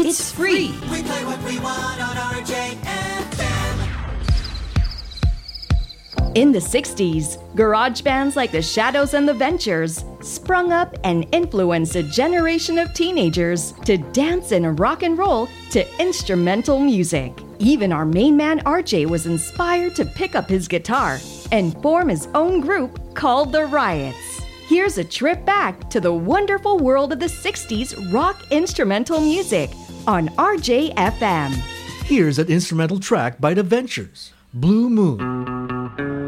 It's free. We play what we want on RJFM. In the 60s, garage bands like the Shadows and the Ventures sprung up and influenced a generation of teenagers to dance and rock and roll to instrumental music. Even our main man RJ was inspired to pick up his guitar and form his own group called The Riots. Here's a trip back to the wonderful world of the 60s rock instrumental music on RJFM. Here's an instrumental track by The Ventures Blue Moon.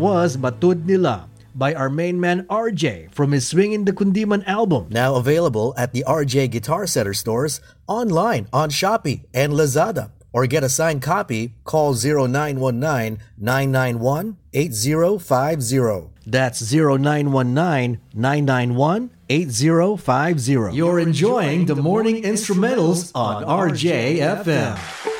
Was Matud Nila by our main man RJ from his Swingin' the Kundiman album. Now available at the RJ Guitar Center stores, online on Shopee and Lazada. Or get a signed copy, call 0919-991-8050. That's 0919-991-8050. You're enjoying the morning instrumentals on RJFM.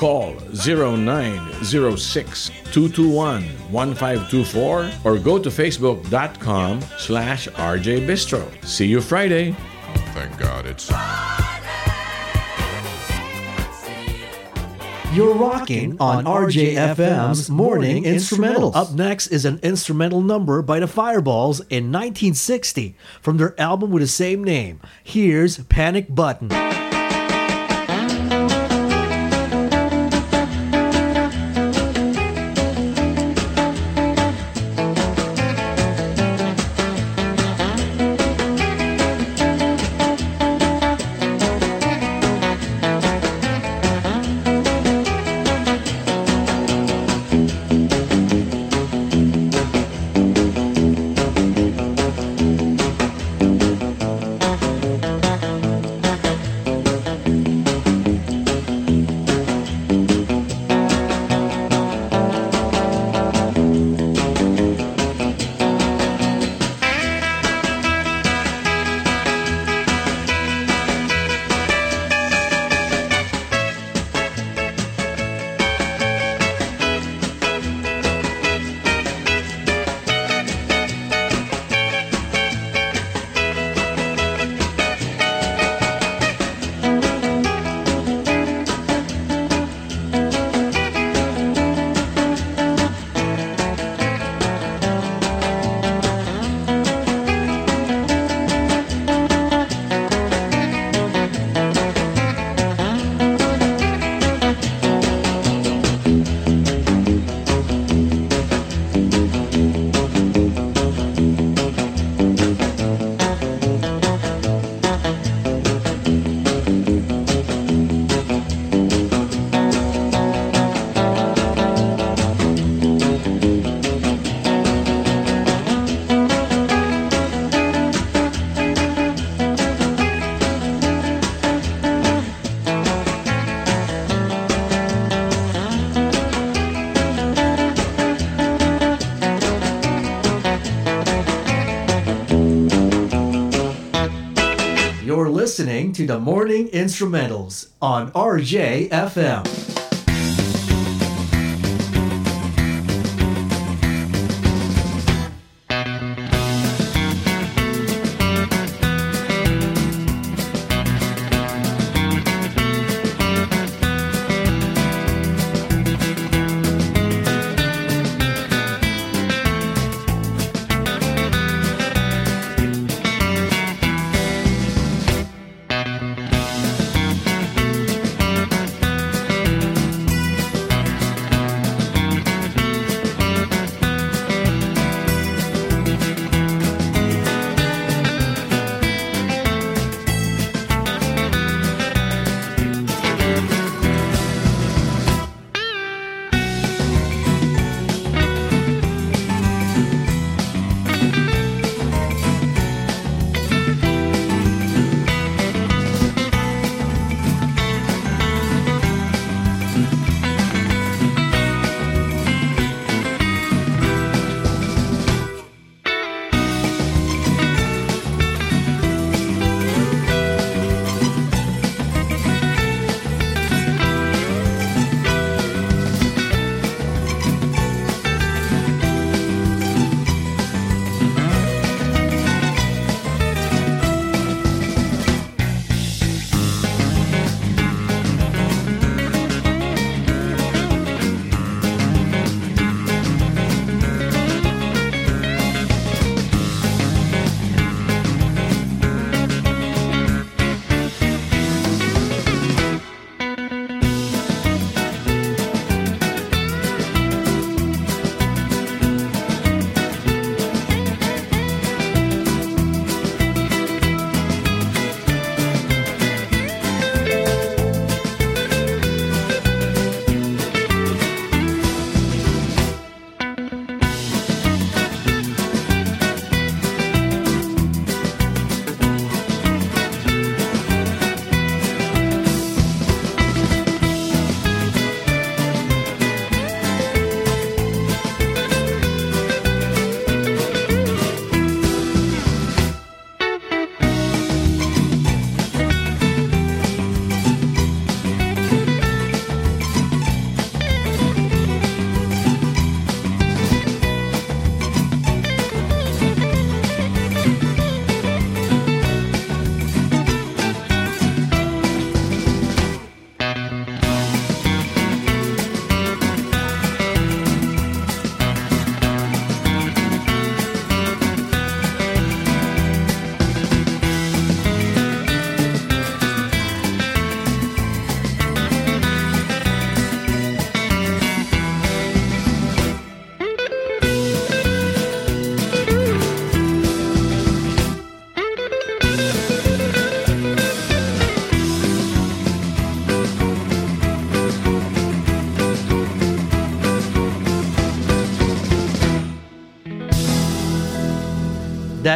Call 0906 221 1524 or go to facebook.com slash RJ Bistro. See you Friday. Thank God it's. You're rocking on RJFM's Morning Instrumentals. Up next is an instrumental number by the Fireballs in 1960 from their album with the same name. Here's Panic Button. Listening to the Morning Instrumentals on RJFM.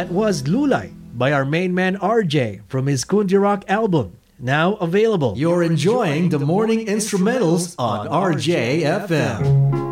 That was Lulay by our main man RJ from his Kundi Rock album. Now available. You're enjoying the morning instrumentals on RJFM.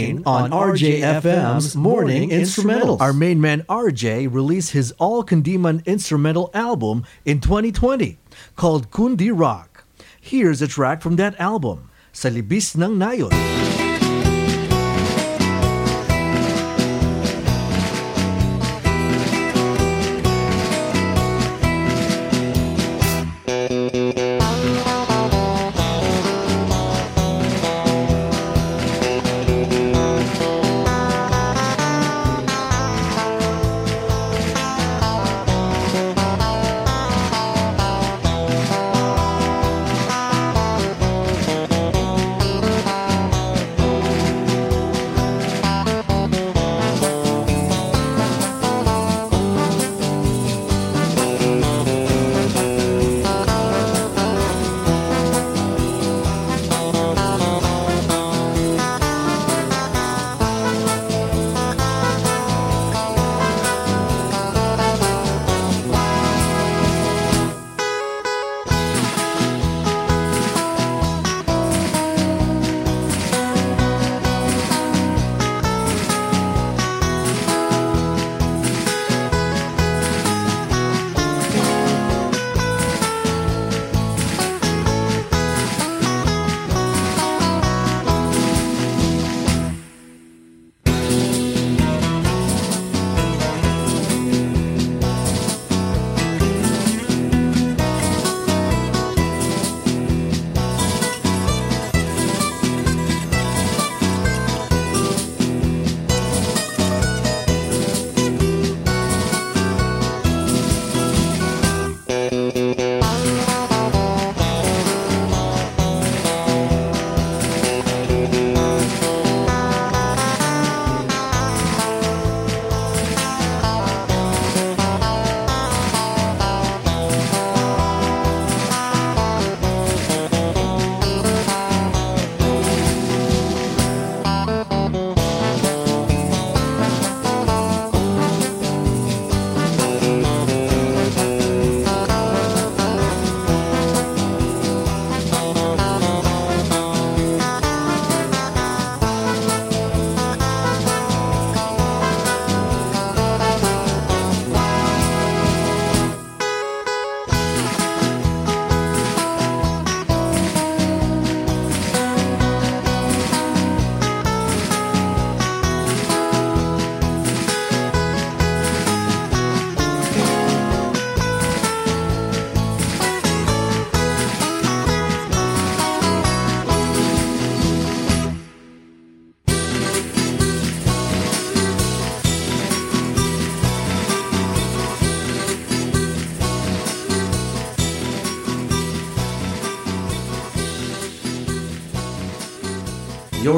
Rocking on RJFM's Morning Instrumentals. Our main man RJ released his all Kundiman instrumental album in 2020 called Kundi Rock. Here's a track from that album, Sa Libis ng Nayon.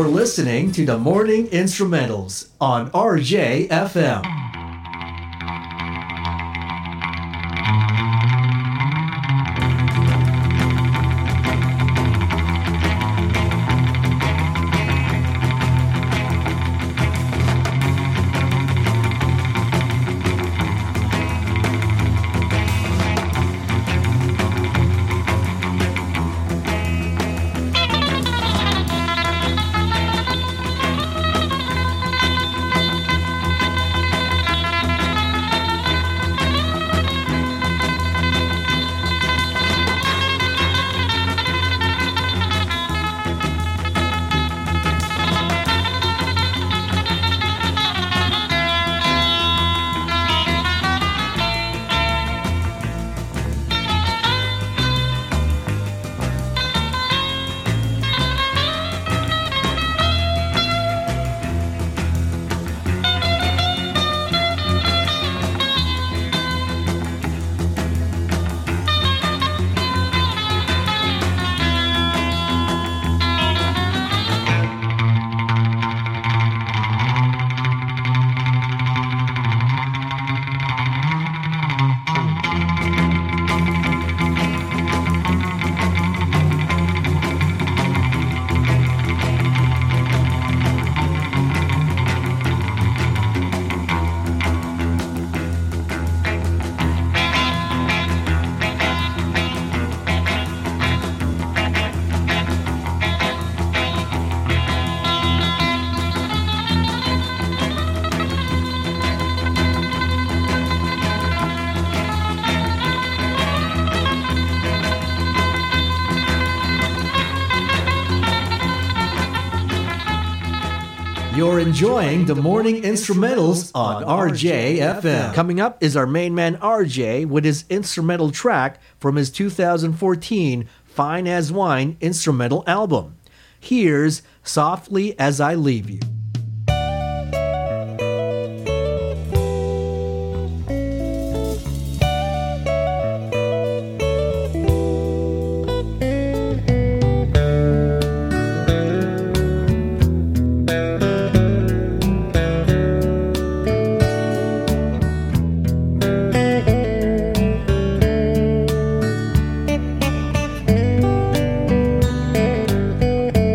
You're listening to the Morning Instrumentals on RJFM. Enjoying the morning instrumentals on RJFM. Coming up is our main man RJ with his instrumental track from his 2014 Fine as Wine instrumental album. Here's Softly as I Leave You.